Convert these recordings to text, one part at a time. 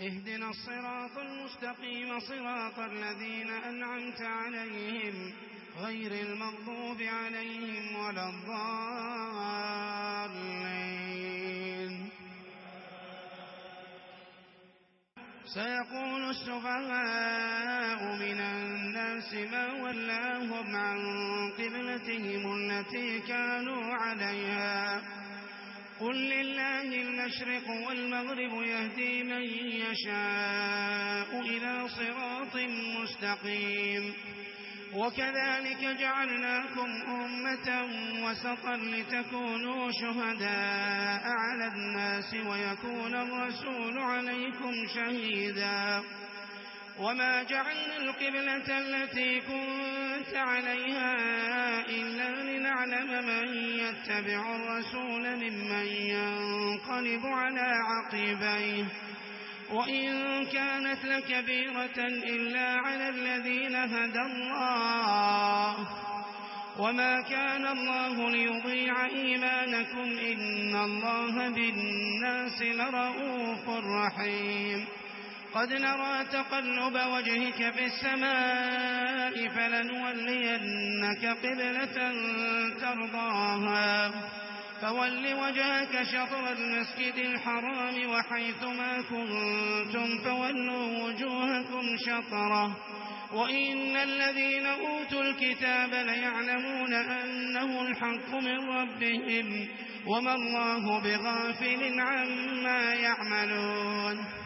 اهدنا الصراط المستقيم صراط الذين أنعمت عليهم غير المغضوب عليهم ولا الضالين. سيقول السفهاء من الناس ما ولاهم عن قبلتهم التي كانوا عليها. قل لله المشرق والمغرب يهدي من يشاء إلى صراط مستقيم وكذلك جعلناكم أمة وسطا لتكونوا شهداء على الناس ويكون الرسول عليكم شهيدا وما جعلنا القبلة التي كنت عليها يعلم من يتبع الرسول ممن ينقلب على عقبيه. وإن كانت لكبيرة إلا على الذين هدى الله. وما كان الله ليضيع إيمانكم إن الله بالناس لرؤوف رحيم. قد نرى تقلب وجهك في السماء. الحق فلنولينك قبلة ترضاها فول وجهك شطر المسجد الحرام وحيثما كنتم فولوا وجوهكم شطره وإن الذين أوتوا الكتاب ليعلمون أنه الحق من ربهم وما الله بغافل عما يعملون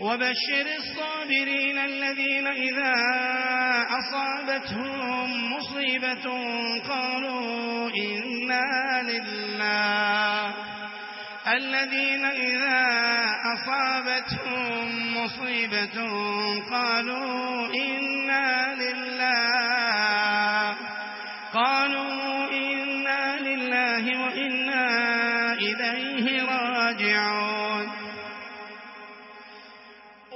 وبشر الصابرين الذين إذا أصابتهم مصيبة قالوا إنا لله. الذين إذا أصابتهم مصيبة قالوا إنا لله. قالوا إنا لله وإنا إليه راجعون.